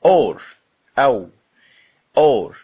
or أو or